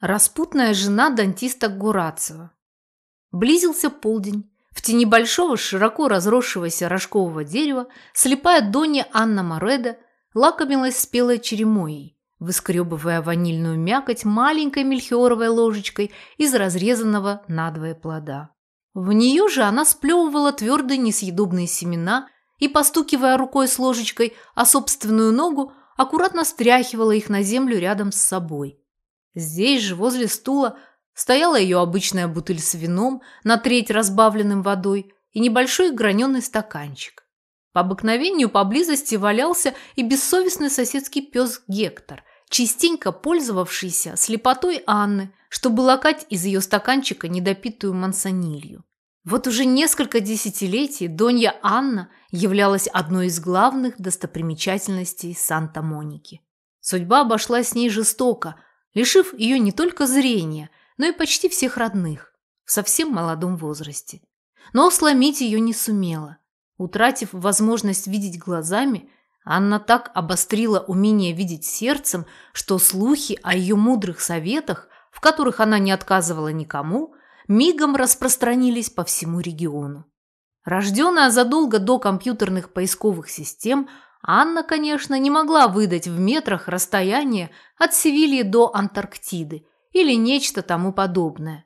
Распутная жена дантиста Гурацева. Близился полдень. В тени большого, широко разросшегося рожкового дерева слепая Донья Анна Мореда лакомилась спелой черемоей, выскребывая ванильную мякоть маленькой мельхиоровой ложечкой из разрезанного надвое плода. В нее же она сплевывала твердые несъедобные семена и, постукивая рукой с ложечкой о собственную ногу, аккуратно стряхивала их на землю рядом с собой. Здесь же, возле стула, стояла ее обычная бутыль с вином, на треть разбавленным водой, и небольшой граненый стаканчик. По обыкновению поблизости валялся и бессовестный соседский пес Гектор, частенько пользовавшийся слепотой Анны, чтобы лакать из ее стаканчика недопитую мансонилью. Вот уже несколько десятилетий Донья Анна являлась одной из главных достопримечательностей Санта-Моники. Судьба обошлась с ней жестоко, лишив ее не только зрения, но и почти всех родных в совсем молодом возрасте. Но сломить ее не сумела. Утратив возможность видеть глазами, Анна так обострила умение видеть сердцем, что слухи о ее мудрых советах, в которых она не отказывала никому, мигом распространились по всему региону. Рожденная задолго до компьютерных поисковых систем, Анна, конечно, не могла выдать в метрах расстояние от Севильи до Антарктиды или нечто тому подобное.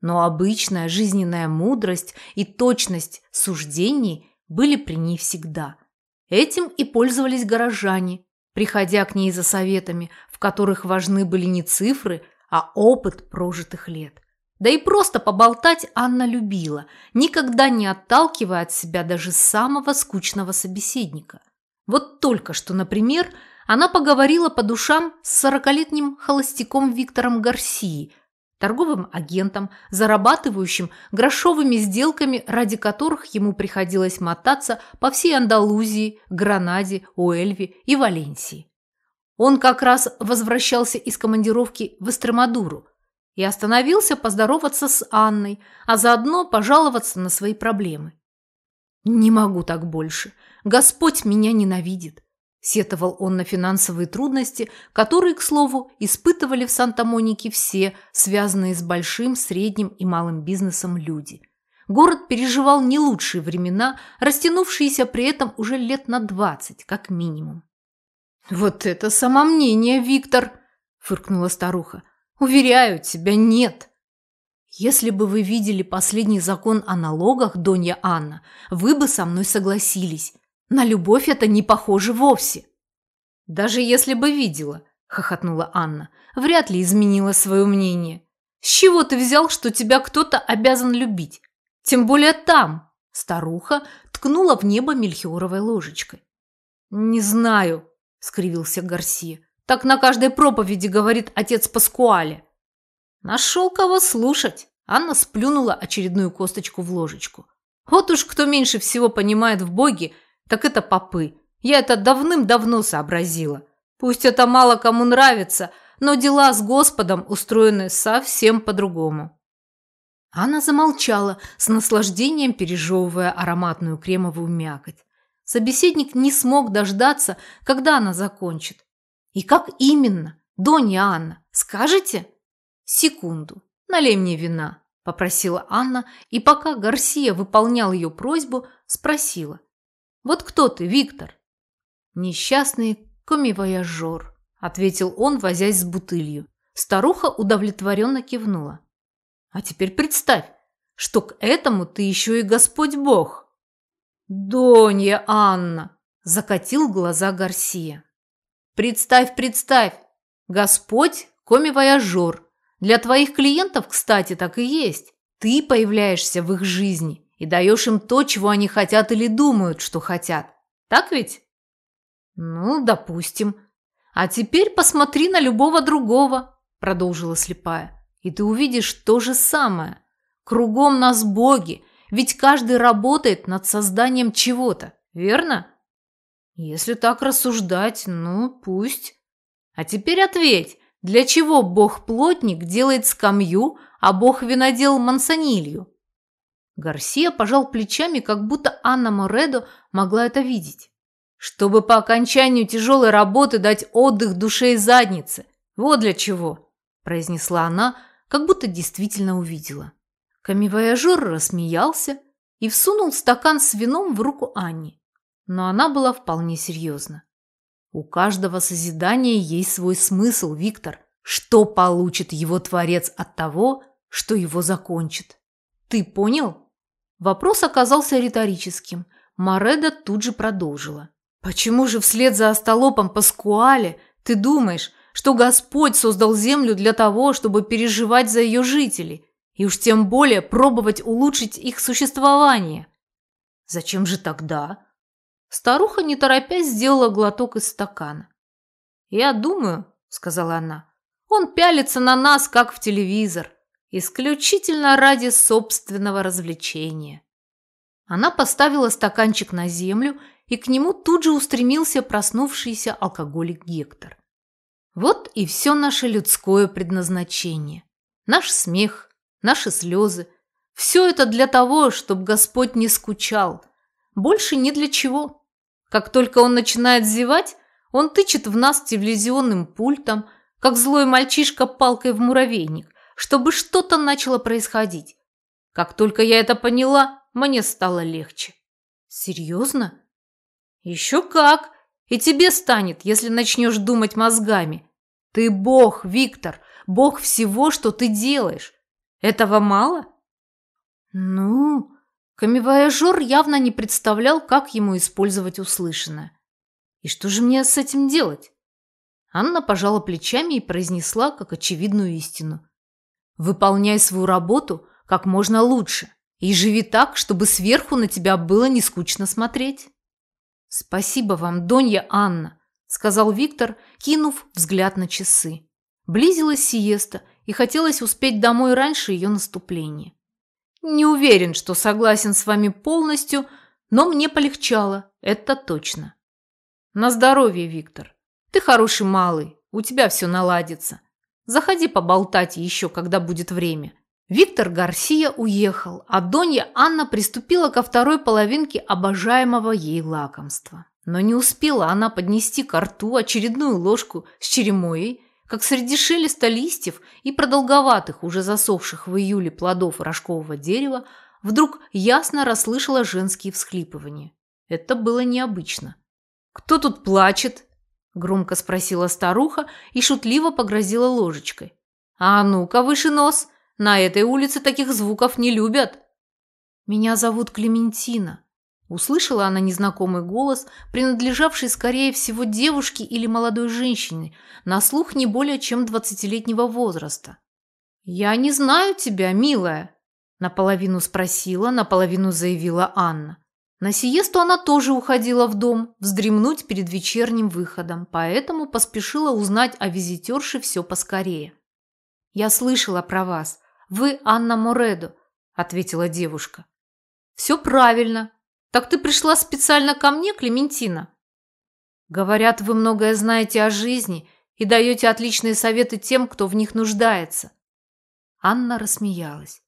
Но обычная жизненная мудрость и точность суждений были при ней всегда – Этим и пользовались горожане, приходя к ней за советами, в которых важны были не цифры, а опыт прожитых лет. Да и просто поболтать Анна любила, никогда не отталкивая от себя даже самого скучного собеседника. Вот только что, например, она поговорила по душам с сорокалетним холостяком Виктором Гарсией – торговым агентом, зарабатывающим грошовыми сделками, ради которых ему приходилось мотаться по всей Андалузии, Гранаде, Уэльве и Валенсии. Он как раз возвращался из командировки в Эстремадуру и остановился поздороваться с Анной, а заодно пожаловаться на свои проблемы. «Не могу так больше. Господь меня ненавидит. Сетовал он на финансовые трудности, которые, к слову, испытывали в Санта-Монике все, связанные с большим, средним и малым бизнесом люди. Город переживал не лучшие времена, растянувшиеся при этом уже лет на двадцать, как минимум. «Вот это самомнение, Виктор!» – фыркнула старуха. «Уверяю тебя, нет!» «Если бы вы видели последний закон о налогах, Донья Анна, вы бы со мной согласились. На любовь это не похоже вовсе. Даже если бы видела, хохотнула Анна, вряд ли изменила свое мнение. С чего ты взял, что тебя кто-то обязан любить? Тем более там. Старуха ткнула в небо мельхиоровой ложечкой. Не знаю, скривился Гарсия. Так на каждой проповеди говорит отец Паскуале. Нашел кого слушать. Анна сплюнула очередную косточку в ложечку. Вот уж кто меньше всего понимает в Боге, так это попы. Я это давным-давно сообразила. Пусть это мало кому нравится, но дела с Господом устроены совсем по-другому. Она замолчала, с наслаждением пережевывая ароматную кремовую мякоть. Собеседник не смог дождаться, когда она закончит. «И как именно? Донья Анна, скажете?» «Секунду. Налей мне вина», – попросила Анна, и пока Гарсия выполнял ее просьбу, спросила. Вот кто ты, Виктор?» «Несчастный комивояжер», – ответил он, возясь с бутылью. Старуха удовлетворенно кивнула. «А теперь представь, что к этому ты еще и Господь Бог». «Донья Анна!» – закатил глаза Гарсия. «Представь, представь! Господь – комивояжер. Для твоих клиентов, кстати, так и есть. Ты появляешься в их жизни и даешь им то, чего они хотят или думают, что хотят. Так ведь? Ну, допустим. А теперь посмотри на любого другого, продолжила слепая, и ты увидишь то же самое. Кругом нас боги, ведь каждый работает над созданием чего-то, верно? Если так рассуждать, ну, пусть. А теперь ответь, для чего бог-плотник делает скамью, а бог-винодел мансонилью? Гарсия пожал плечами, как будто Анна Моредо могла это видеть. Чтобы по окончанию тяжелой работы дать отдых душе и заднице. Вот для чего. произнесла она, как будто действительно увидела. Камевояжер рассмеялся и всунул стакан с вином в руку Анни. Но она была вполне серьезна. У каждого созидания есть свой смысл, Виктор. Что получит его творец от того, что его закончит? Ты понял? Вопрос оказался риторическим. Мореда тут же продолжила. Почему же вслед за остолопом Паскуале ты думаешь, что Господь создал землю для того, чтобы переживать за ее жителей, и уж тем более пробовать улучшить их существование? Зачем же тогда? Старуха, не торопясь, сделала глоток из стакана. «Я думаю», — сказала она, — «он пялится на нас, как в телевизор, исключительно ради собственного развлечения». Она поставила стаканчик на землю, и к нему тут же устремился проснувшийся алкоголик Гектор. Вот и все наше людское предназначение. Наш смех, наши слезы. Все это для того, чтобы Господь не скучал. Больше ни для чего. Как только он начинает зевать, он тычет в нас телевизионным пультом, как злой мальчишка палкой в муравейник, чтобы что-то начало происходить. Как только я это поняла, мне стало легче. Серьезно? Еще как! И тебе станет, если начнешь думать мозгами. Ты бог, Виктор, бог всего, что ты делаешь. Этого мало? Ну, камевояжер явно не представлял, как ему использовать услышанное. И что же мне с этим делать? Анна пожала плечами и произнесла как очевидную истину. Выполняй свою работу как можно лучше и живи так, чтобы сверху на тебя было не скучно смотреть. «Спасибо вам, Донья Анна», – сказал Виктор, кинув взгляд на часы. Близилась сиеста, и хотелось успеть домой раньше ее наступления. «Не уверен, что согласен с вами полностью, но мне полегчало, это точно». «На здоровье, Виктор. Ты хороший малый, у тебя все наладится. Заходи поболтать еще, когда будет время. Виктор Гарсия уехал, а Донья Анна приступила ко второй половинке обожаемого ей лакомства. Но не успела она поднести к рту очередную ложку с черемоей, как среди шелеста листьев и продолговатых, уже засохших в июле плодов рожкового дерева, вдруг ясно расслышала женские всхлипывания. Это было необычно. «Кто тут плачет?» – громко спросила старуха и шутливо погрозила ложечкой. «А ну-ка, выше нос!» На этой улице таких звуков не любят. Меня зовут Клементина. Услышала она незнакомый голос, принадлежавший, скорее всего, девушке или молодой женщине, на слух не более чем двадцатилетнего возраста. «Я не знаю тебя, милая», – наполовину спросила, наполовину заявила Анна. На сиесту она тоже уходила в дом, вздремнуть перед вечерним выходом, поэтому поспешила узнать о визитерше все поскорее. «Я слышала про вас. «Вы Анна Моредо», – ответила девушка. «Все правильно. Так ты пришла специально ко мне, Клементина?» «Говорят, вы многое знаете о жизни и даете отличные советы тем, кто в них нуждается». Анна рассмеялась.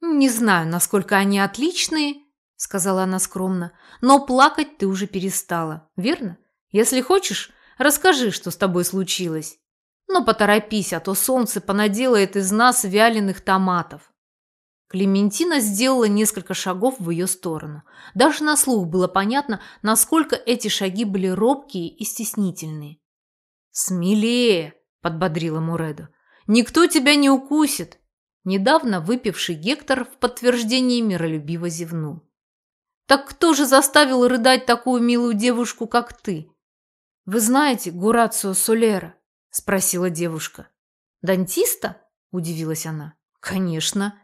«Не знаю, насколько они отличные», – сказала она скромно, – «но плакать ты уже перестала, верно? Если хочешь, расскажи, что с тобой случилось». Но поторопись, а то солнце понаделает из нас вяленых томатов. Клементина сделала несколько шагов в ее сторону. Даже на слух было понятно, насколько эти шаги были робкие и стеснительные. «Смелее!» – подбодрила Муредо. «Никто тебя не укусит!» Недавно выпивший Гектор в подтверждении миролюбиво зевнул. «Так кто же заставил рыдать такую милую девушку, как ты?» «Вы знаете Гурацио Солера?» – спросила девушка. «Дантиста?» – удивилась она. «Конечно».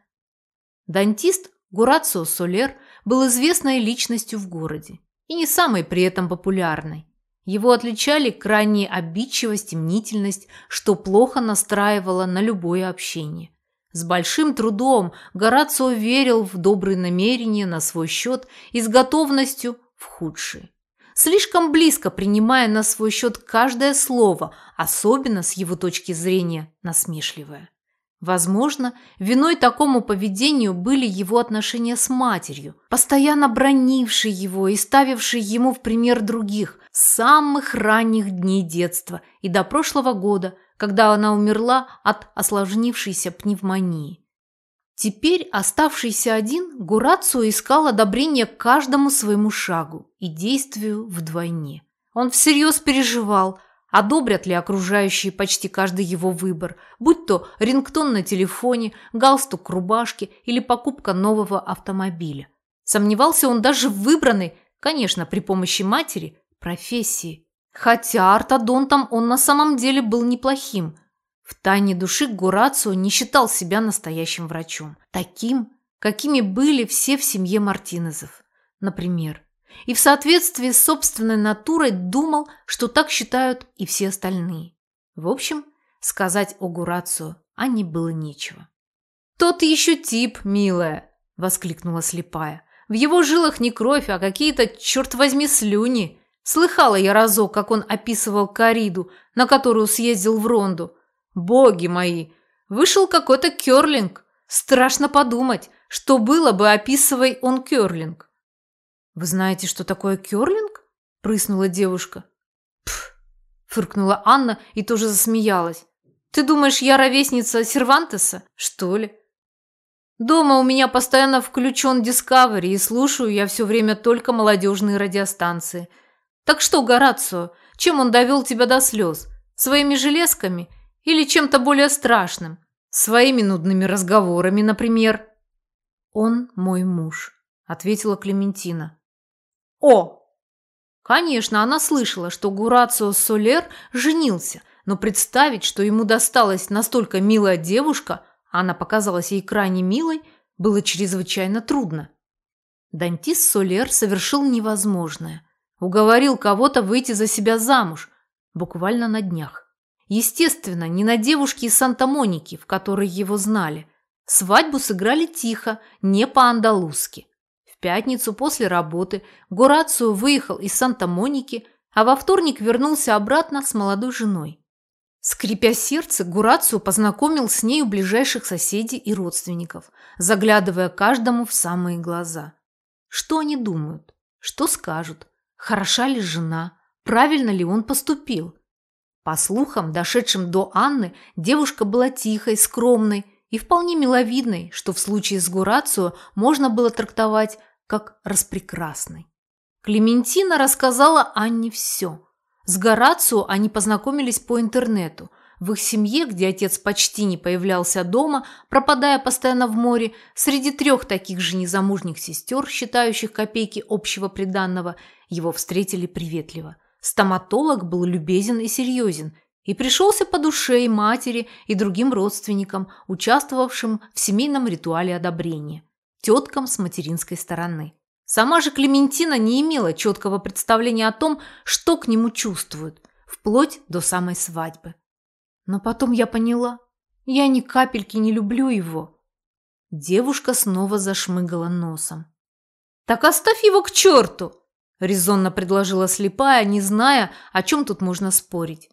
Дантист Гурацио Солер был известной личностью в городе и не самой при этом популярной. Его отличали крайняя обидчивость и мнительность, что плохо настраивало на любое общение. С большим трудом Горацио верил в добрые намерения на свой счет и с готовностью в худшие слишком близко принимая на свой счет каждое слово, особенно с его точки зрения насмешливое. Возможно, виной такому поведению были его отношения с матерью, постоянно бронившей его и ставившей ему в пример других с самых ранних дней детства и до прошлого года, когда она умерла от осложнившейся пневмонии. Теперь, оставшийся один, Гурацио искал одобрение каждому своему шагу и действию вдвойне. Он всерьез переживал, одобрят ли окружающие почти каждый его выбор, будь то рингтон на телефоне, галстук рубашки или покупка нового автомобиля. Сомневался он даже в выбранной, конечно, при помощи матери, профессии. Хотя ортодонтом он на самом деле был неплохим. В тайне души Гурацио не считал себя настоящим врачом. Таким, какими были все в семье Мартинезов. Например. И в соответствии с собственной натурой думал, что так считают и все остальные. В общем, сказать о Гурацио Анне было нечего. «Тот еще тип, милая!» – воскликнула слепая. В его жилах не кровь, а какие-то, черт возьми, слюни. Слыхала я разок, как он описывал кориду, на которую съездил в Ронду. Боги мои! Вышел какой-то керлинг. Страшно подумать, что было бы, описывай он керлинг. «Вы знаете, что такое керлинг?» – прыснула девушка. «Пф!» – фыркнула Анна и тоже засмеялась. «Ты думаешь, я ровесница Сервантеса, что ли?» Дома у меня постоянно включен Discovery, и слушаю я все время только молодежные радиостанции. Так что, Горацио, чем он довел тебя до слез? Своими железками или чем-то более страшным? Своими нудными разговорами, например? Он мой муж, ответила Клементина. О! Конечно, она слышала, что Гурацио Солер женился, но представить, что ему досталась настолько милая девушка – она показалась ей крайне милой, было чрезвычайно трудно. Дантис Солер совершил невозможное. Уговорил кого-то выйти за себя замуж, буквально на днях. Естественно, не на девушке из Санта-Моники, в которой его знали. Свадьбу сыграли тихо, не по-андалузски. В пятницу после работы Горацио выехал из Санта-Моники, а во вторник вернулся обратно с молодой женой. Скрипя сердце, Гурацио познакомил с нею ближайших соседей и родственников, заглядывая каждому в самые глаза. Что они думают? Что скажут? Хороша ли жена? Правильно ли он поступил? По слухам, дошедшим до Анны, девушка была тихой, скромной и вполне миловидной, что в случае с Гурацио можно было трактовать как распрекрасной. Клементина рассказала Анне все – с Горацио они познакомились по интернету. В их семье, где отец почти не появлялся дома, пропадая постоянно в море, среди трех таких же незамужних сестер, считающих копейки общего приданного, его встретили приветливо. Стоматолог был любезен и серьезен, и пришелся по душе и матери, и другим родственникам, участвовавшим в семейном ритуале одобрения, теткам с материнской стороны. Сама же Клементина не имела четкого представления о том, что к нему чувствуют, вплоть до самой свадьбы. Но потом я поняла, я ни капельки не люблю его. Девушка снова зашмыгала носом. «Так оставь его к черту!» – резонно предложила слепая, не зная, о чем тут можно спорить.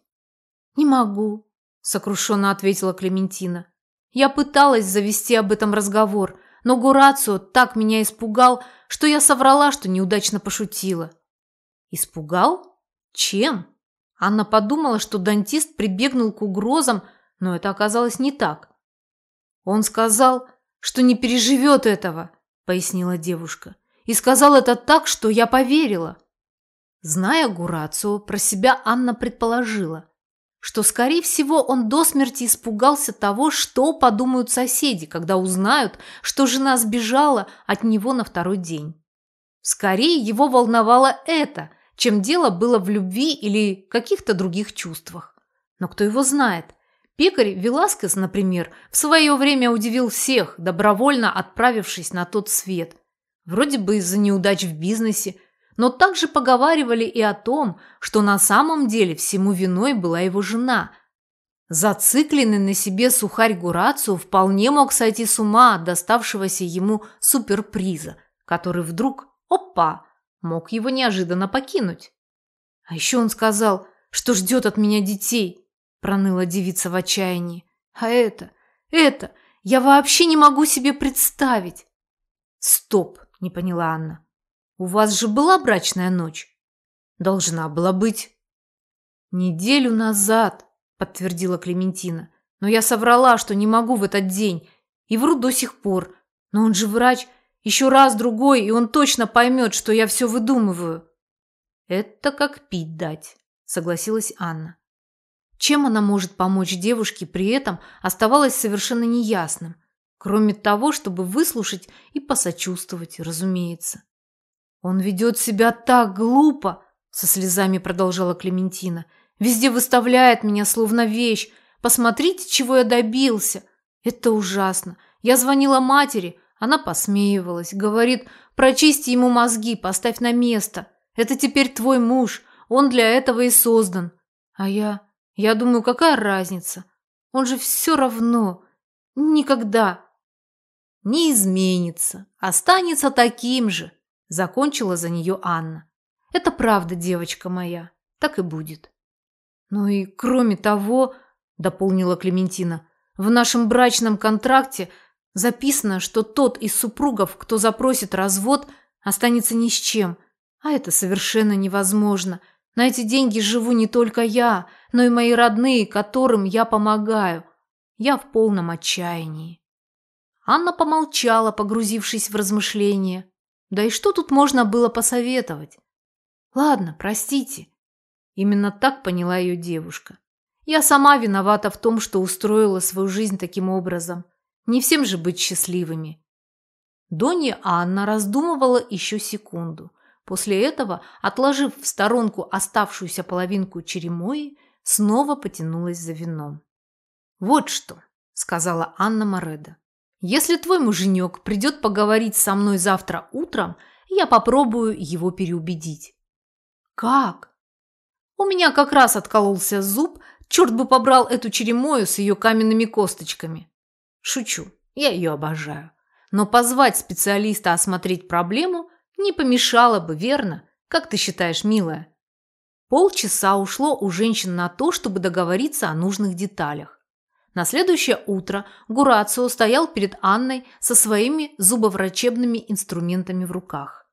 «Не могу», – сокрушенно ответила Клементина. «Я пыталась завести об этом разговор, но Гурацио так меня испугал, что я соврала, что неудачно пошутила. Испугал? Чем? Анна подумала, что дантист прибегнул к угрозам, но это оказалось не так. Он сказал, что не переживет этого, пояснила девушка. И сказал это так, что я поверила. Зная Гурацио, про себя Анна предположила что, скорее всего, он до смерти испугался того, что подумают соседи, когда узнают, что жена сбежала от него на второй день. Скорее его волновало это, чем дело было в любви или каких-то других чувствах. Но кто его знает? Пекарь Веласкес, например, в свое время удивил всех, добровольно отправившись на тот свет. Вроде бы из-за неудач в бизнесе, но также поговаривали и о том, что на самом деле всему виной была его жена. Зацикленный на себе сухарь Гурацию вполне мог сойти с ума от доставшегося ему суперприза, который вдруг, опа, мог его неожиданно покинуть. А еще он сказал, что ждет от меня детей, проныла девица в отчаянии. А это, это, я вообще не могу себе представить. Стоп, не поняла Анна. У вас же была брачная ночь? Должна была быть. Неделю назад, подтвердила Клементина. «Но я соврала, что не могу в этот день, и вру до сих пор. Но он же врач, еще раз другой, и он точно поймет, что я все выдумываю». «Это как пить дать», – согласилась Анна. Чем она может помочь девушке, при этом оставалось совершенно неясным, кроме того, чтобы выслушать и посочувствовать, разумеется. «Он ведет себя так глупо», – со слезами продолжала Клементина. «Везде выставляет меня, словно вещь. Посмотрите, чего я добился. Это ужасно. Я звонила матери, она посмеивалась, говорит, прочисти ему мозги, поставь на место. Это теперь твой муж, он для этого и создан. А я... Я думаю, какая разница? Он же все равно... Никогда... Не изменится, останется таким же, закончила за нее Анна. Это правда, девочка моя, так и будет. Ну и кроме того, дополнила Клементина, в нашем брачном контракте записано, что тот из супругов, кто запросит развод, останется ни с чем – а это совершенно невозможно. На эти деньги живу не только я, но и мои родные, которым я помогаю. Я в полном отчаянии. Анна помолчала, погрузившись в размышления. Да и что тут можно было посоветовать? Ладно, простите. Именно так поняла ее девушка. Я сама виновата в том, что устроила свою жизнь таким образом. Не всем же быть счастливыми. Донья Анна раздумывала еще секунду. После этого, отложив в сторонку оставшуюся половинку черемои, снова потянулась за вином. «Вот что», – сказала Анна Мореда. «Если твой муженек придет поговорить со мной завтра утром, я попробую его переубедить». «Как?» «У меня как раз откололся зуб, черт бы побрал эту черемою с ее каменными косточками». «Шучу, я ее обожаю. Но позвать специалиста осмотреть проблему не помешало бы, верно? Как ты считаешь, милая? Полчаса ушло у женщин на то, чтобы договориться о нужных деталях. На следующее утро Гурацио стоял перед Анной со своими зубоврачебными инструментами в руках.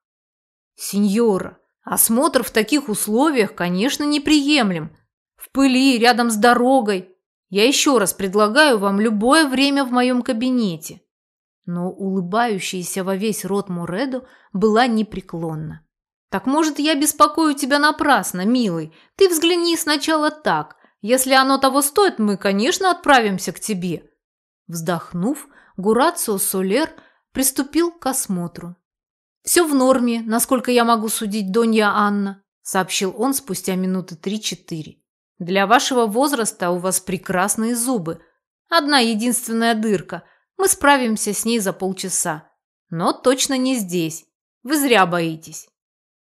«Сеньора, осмотр в таких условиях, конечно, неприемлем. В пыли, рядом с дорогой. Я еще раз предлагаю вам любое время в моем кабинете но улыбающаяся во весь рот Муреду была непреклонна. «Так, может, я беспокою тебя напрасно, милый? Ты взгляни сначала так. Если оно того стоит, мы, конечно, отправимся к тебе». Вздохнув, Гурацио Солер приступил к осмотру. «Все в норме, насколько я могу судить, Донья Анна», сообщил он спустя минуты три-четыре. «Для вашего возраста у вас прекрасные зубы. Одна единственная дырка – мы справимся с ней за полчаса. Но точно не здесь. Вы зря боитесь».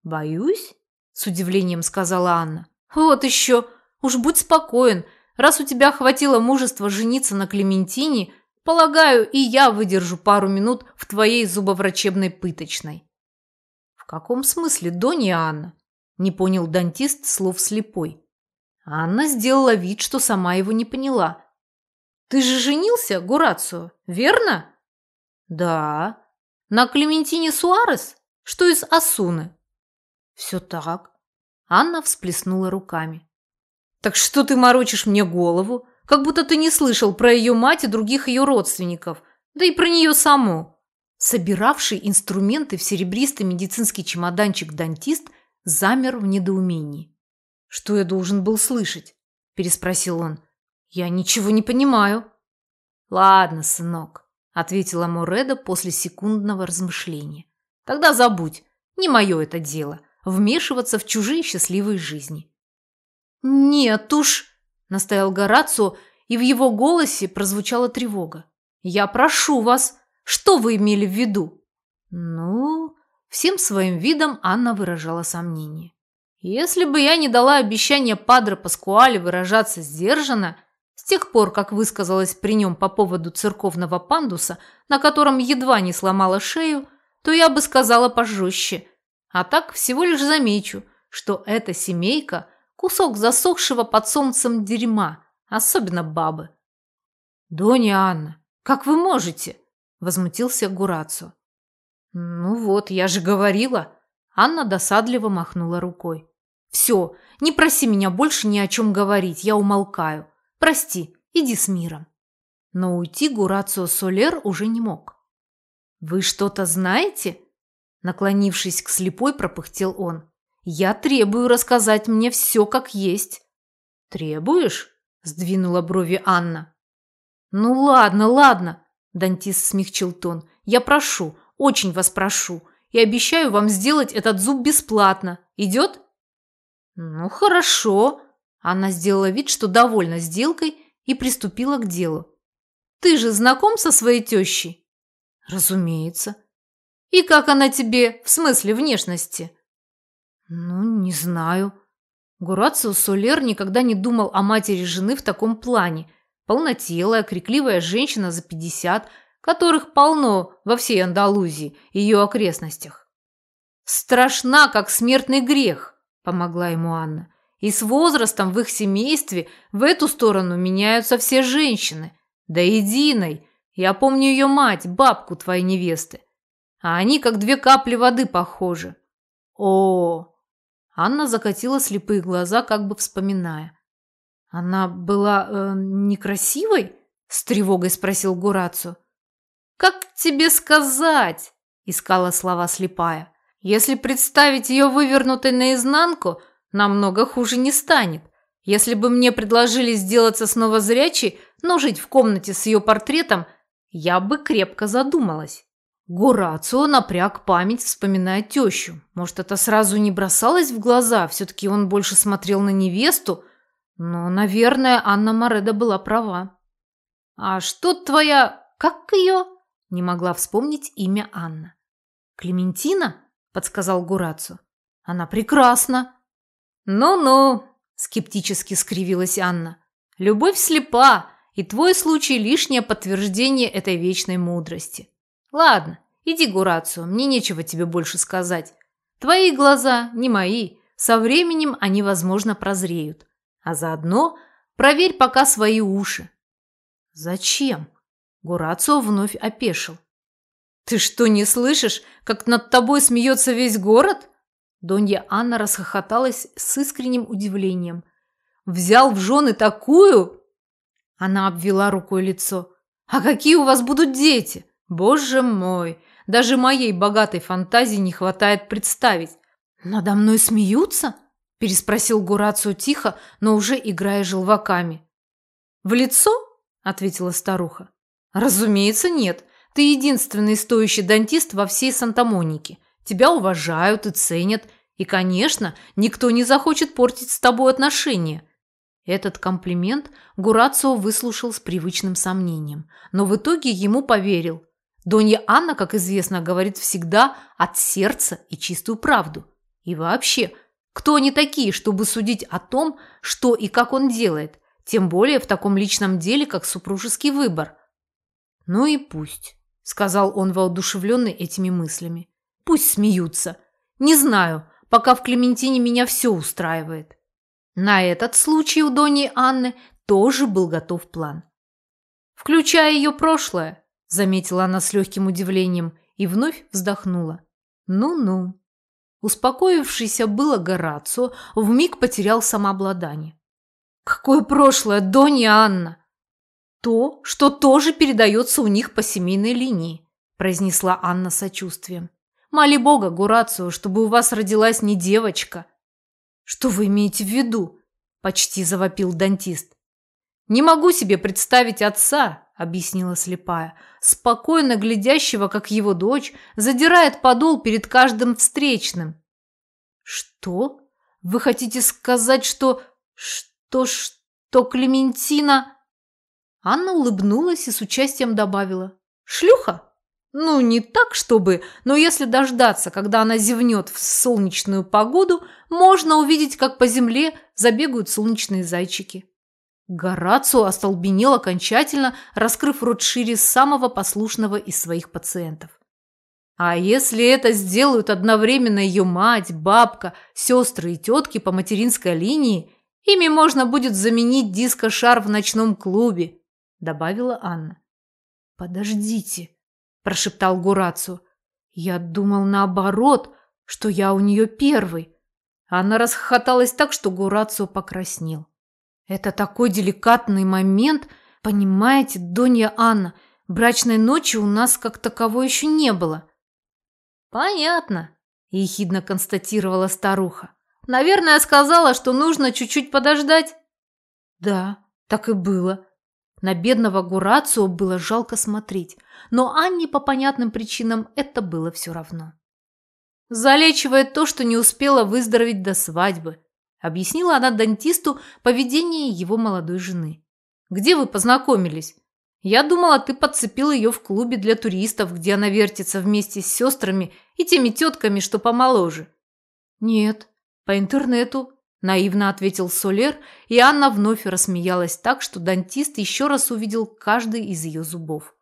«Боюсь?» – с удивлением сказала Анна. «Вот еще. Уж будь спокоен. Раз у тебя хватило мужества жениться на Клементине, полагаю, и я выдержу пару минут в твоей зубоврачебной пыточной». «В каком смысле, Донья Анна?» – не понял дантист слов слепой. Анна сделала вид, что сама его не поняла – ты же женился, Гурацио, верно? Да. На Клементине Суарес? Что из Асуны? Все так. Анна всплеснула руками. Так что ты морочишь мне голову? Как будто ты не слышал про ее мать и других ее родственников, да и про нее саму. Собиравший инструменты в серебристый медицинский чемоданчик дантист замер в недоумении. «Что я должен был слышать?» – переспросил он. «Я ничего не понимаю». «Ладно, сынок», – ответила Мореда после секундного размышления. «Тогда забудь. Не мое это дело – вмешиваться в чужие счастливые жизни». «Нет уж», – настоял Горацио, и в его голосе прозвучала тревога. «Я прошу вас, что вы имели в виду?» «Ну...» Всем своим видом Анна выражала сомнение. «Если бы я не дала обещания Падре Паскуале выражаться сдержанно, с тех пор, как высказалась при нем по поводу церковного пандуса, на котором едва не сломала шею, то я бы сказала пожестче. А так всего лишь замечу, что эта семейка – кусок засохшего под солнцем дерьма, особенно бабы. «Доня Анна, как вы можете?» – возмутился Гурацо. «Ну вот, я же говорила». Анна досадливо махнула рукой. «Все, не проси меня больше ни о чем говорить, я умолкаю. Прости, иди с миром». Но уйти Гурацио Солер уже не мог. «Вы что-то знаете?» Наклонившись к слепой, пропыхтел он. «Я требую рассказать мне все как есть». «Требуешь?» – сдвинула брови Анна. «Ну ладно, ладно», – дантист смягчил тон. «Я прошу, очень вас прошу, и обещаю вам сделать этот зуб бесплатно. Идет?» «Ну, хорошо». Анна сделала вид, что довольна сделкой, и приступила к делу. «Ты же знаком со своей тещей?» «Разумеется». «И как она тебе, в смысле внешности?» «Ну, не знаю». Гурацио Солер никогда не думал о матери жены в таком плане. Полнотелая, крикливая женщина за пятьдесят, которых полно во всей Андалузии и ее окрестностях. «Страшна, как смертный грех», – помогла ему Анна. «И с возрастом в их семействе в эту сторону меняются все женщины. Да единой. Я помню ее мать, бабку твоей невесты. А они как две капли воды похожи. О, Анна закатила слепые глаза, как бы вспоминая. Она была э, некрасивой? С тревогой спросил Гурацу. Как тебе сказать? Искала слова слепая. Если представить ее вывернутой наизнанку, намного хуже не станет. Если бы мне предложили сделаться снова зрячей, но жить в комнате с ее портретом, я бы крепко задумалась. Горацио напряг память, вспоминая тещу. Может, это сразу не бросалось в глаза, все-таки он больше смотрел на невесту. Но, наверное, Анна Мореда была права. «А что твоя... как ее?» Не могла вспомнить имя Анна. «Клементина?» – подсказал Гурацу. «Она прекрасна». «Ну-ну», – скептически скривилась Анна. «Любовь слепа, и твой случай – лишнее подтверждение этой вечной мудрости». Ладно, иди, Гурацу, мне нечего тебе больше сказать. Твои глаза, не мои. Со временем они, возможно, прозреют. А заодно проверь пока свои уши. Зачем? Гурацио вновь опешил. Ты что, не слышишь, как над тобой смеется весь город? Донья Анна расхохоталась с искренним удивлением. Взял в жены такую? Она обвела рукой лицо. А какие у вас будут дети? Боже мой, даже моей богатой фантазии не хватает представить. Надо мной смеются? Переспросил Гурацио тихо, но уже играя желваками. В лицо? Ответила старуха. Разумеется, нет. Ты единственный стоящий дантист во всей Санта-Монике. Тебя уважают и ценят. И, конечно, никто не захочет портить с тобой отношения. Этот комплимент Гурацио выслушал с привычным сомнением, но в итоге ему поверил. Донья Анна, как известно, говорит всегда от сердца и чистую правду. И вообще, кто они такие, чтобы судить о том, что и как он делает, тем более в таком личном деле, как супружеский выбор? Ну и пусть, сказал он воодушевленный этими мыслями. Пусть смеются. Не знаю, пока в Клементине меня все устраивает. На этот случай у Дони Анны тоже был готов план. Включая ее прошлое, – заметила она с легким удивлением и вновь вздохнула. «Ну-ну». Успокоившийся было Горацио вмиг потерял самообладание. «Какое прошлое, Донья Анна!» «То, что тоже передается у них по семейной линии», – произнесла Анна сочувствием. «Моли Бога, Гурацио, чтобы у вас родилась не девочка». «Что вы имеете в виду?» – почти завопил дантист. «Не могу себе представить отца, – объяснила слепая, – спокойно глядящего, как его дочь, задирает подол перед каждым встречным. «Что? Вы хотите сказать, что... что... что Клементина...» Анна улыбнулась и с участием добавила. «Шлюха? Ну, не так, чтобы, но если дождаться, когда она зевнет в солнечную погоду, можно увидеть, как по земле забегают солнечные зайчики». Горацио остолбенел окончательно, раскрыв рот шире самого послушного из своих пациентов. А если это сделают одновременно ее мать, бабка, сестры и тетки по материнской линии, ими можно будет заменить диско-шар в ночном клубе, добавила Анна. Подождите, прошептал Гурацио. Я думал наоборот, что я у нее первый. Она расхохоталась так, что Гурацио покраснел. Это такой деликатный момент, понимаете, Донья Анна, брачной ночи у нас как таковой еще не было. Понятно, ехидно констатировала старуха. Наверное, сказала, что нужно чуть-чуть подождать. Да, так и было. На бедного Гурацио было жалко смотреть, но Анне по понятным причинам это было все равно. Залечивает то, что не успела выздороветь до свадьбы, объяснила она дантисту поведение его молодой жены. Где вы познакомились? Я думала, ты подцепил ее в клубе для туристов, где она вертится вместе с сестрами и теми тетками, что помоложе. Нет, по интернету, наивно ответил Солер, и Анна вновь рассмеялась так, что дантист еще раз увидел каждый из ее зубов.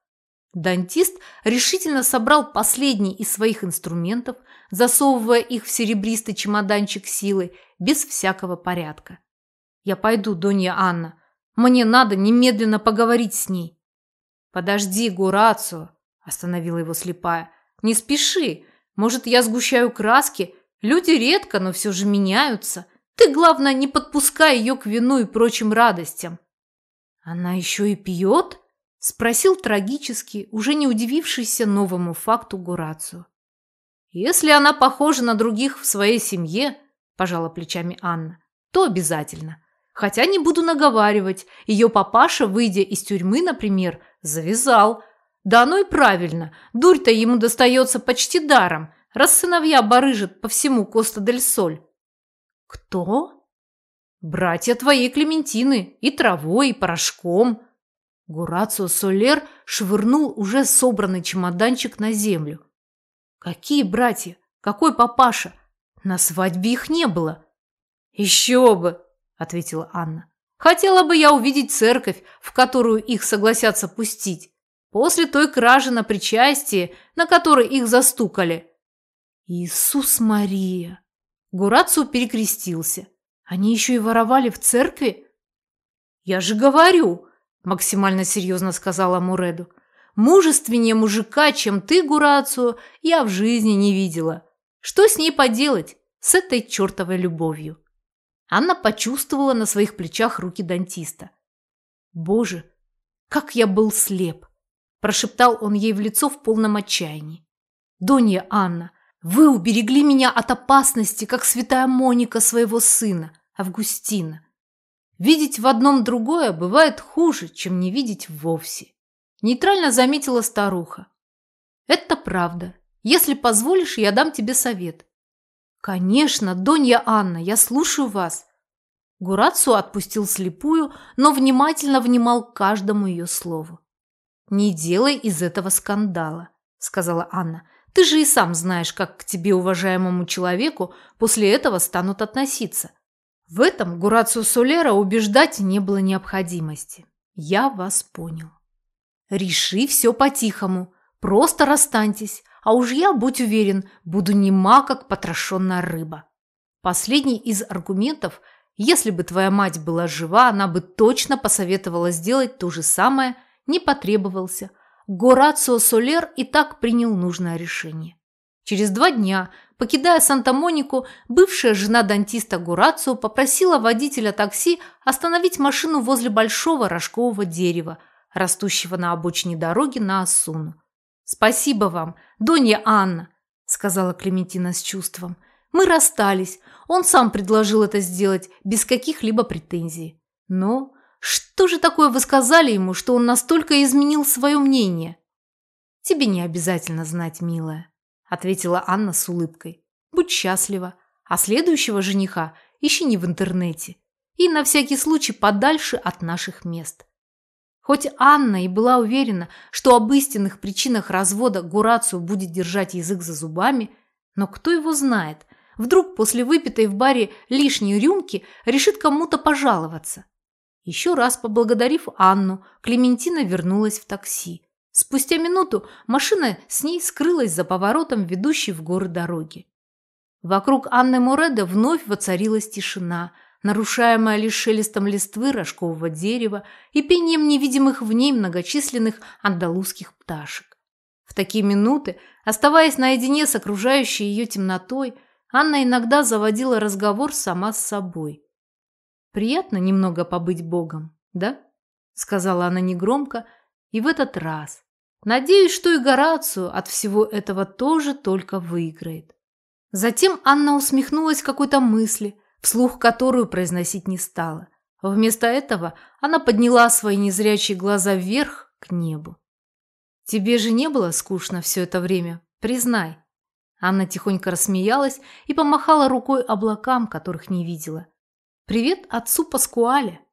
Дантист решительно собрал последний из своих инструментов, засовывая их в серебристый чемоданчик силы, без всякого порядка. «Я пойду, Донья Анна. Мне надо немедленно поговорить с ней». «Подожди, Гурацио», – остановила его слепая. «Не спеши. Может, я сгущаю краски? Люди редко, но все же меняются. Ты, главное, не подпускай ее к вину и прочим радостям». «Она еще и пьет?» – спросил трагически, уже не удивившийся новому факту Гурацио. «Если она похожа на других в своей семье», – пожала плечами Анна, – то обязательно. Хотя не буду наговаривать. Ее папаша, выйдя из тюрьмы, например, завязал. Да оно и правильно. Дурь-то ему достается почти даром, раз сыновья барыжат по всему Коста-дель-Соль. Кто? Братья твоей Клементины. И травой, и порошком. Гурацио Солер швырнул уже собранный чемоданчик на землю. Какие братья? Какой папаша? На свадьбе их не было. Еще бы! – ответила Анна. «Хотела бы я увидеть церковь, в которую их согласятся пустить, после той кражи на причастие, на которой их застукали». «Иисус Мария!» Гурацу перекрестился. «Они еще и воровали в церкви?» «Я же говорю!» – максимально серьезно сказала Муреду. «Мужественнее мужика, чем ты, Гурацу, я в жизни не видела. Что с ней поделать, с этой чертовой любовью?» Анна почувствовала на своих плечах руки дантиста. «Боже, как я был слеп!» – прошептал он ей в лицо в полном отчаянии. «Донья Анна, вы уберегли меня от опасности, как святая Моника своего сына, Августина. Видеть в одном другое бывает хуже, чем не видеть вовсе», – нейтрально заметила старуха. «Это правда. Если позволишь, я дам тебе совет. «Конечно, Донья Анна, я слушаю вас». Гурацу отпустил слепую, но внимательно внимал каждому ее слову. «Не делай из этого скандала», – сказала Анна. «Ты же и сам знаешь, как к тебе, уважаемому человеку, после этого станут относиться». В этом Гурацу Солера убеждать не было необходимости. Я вас понял. Реши все по-тихому. Просто расстаньтесь, а уж я, будь уверен, буду нема, как потрошенная рыба. Последний из аргументов, если бы твоя мать была жива, она бы точно посоветовала сделать то же самое, не потребовался. Горацио Солер и так принял нужное решение. Через два дня, покидая Санта-Монику, бывшая жена дантиста Горацио попросила водителя такси остановить машину возле большого рожкового дерева, растущего на обочине дороги на Асуну. «Спасибо вам, Донья Анна», – сказала Клементина с чувством. «Мы расстались. Он сам предложил это сделать, без каких-либо претензий. Но что же такое вы сказали ему, что он настолько изменил свое мнение?» «Тебе не обязательно знать, милая», – ответила Анна с улыбкой. «Будь счастлива, а следующего жениха ищи не в интернете и на всякий случай подальше от наших мест. Хоть Анна и была уверена, что об истинных причинах развода Гурацию будет держать язык за зубами, но кто его знает, вдруг после выпитой в баре лишней рюмки решит кому-то пожаловаться. Еще раз поблагодарив Анну, Клементина вернулась в такси. Спустя минуту машина с ней скрылась за поворотом, ведущей в горы дороги. Вокруг Анны Муреда вновь воцарилась тишина – нарушаемая лишь шелестом листвы рожкового дерева и пением невидимых в ней многочисленных андалузских пташек. В такие минуты, оставаясь наедине с окружающей ее темнотой, Анна иногда заводила разговор сама с собой. Приятно немного побыть Богом, да? Сказала она негромко, и в этот раз. Надеюсь, что и Горацию от всего этого тоже только выиграет. Затем Анна усмехнулась какой-то мысли, вслух которую произносить не стала. Вместо этого она подняла свои незрячие глаза вверх к небу. «Тебе же не было скучно все это время? Признай». Анна тихонько рассмеялась и помахала рукой облакам, которых не видела. «Привет отцу Паскуале!»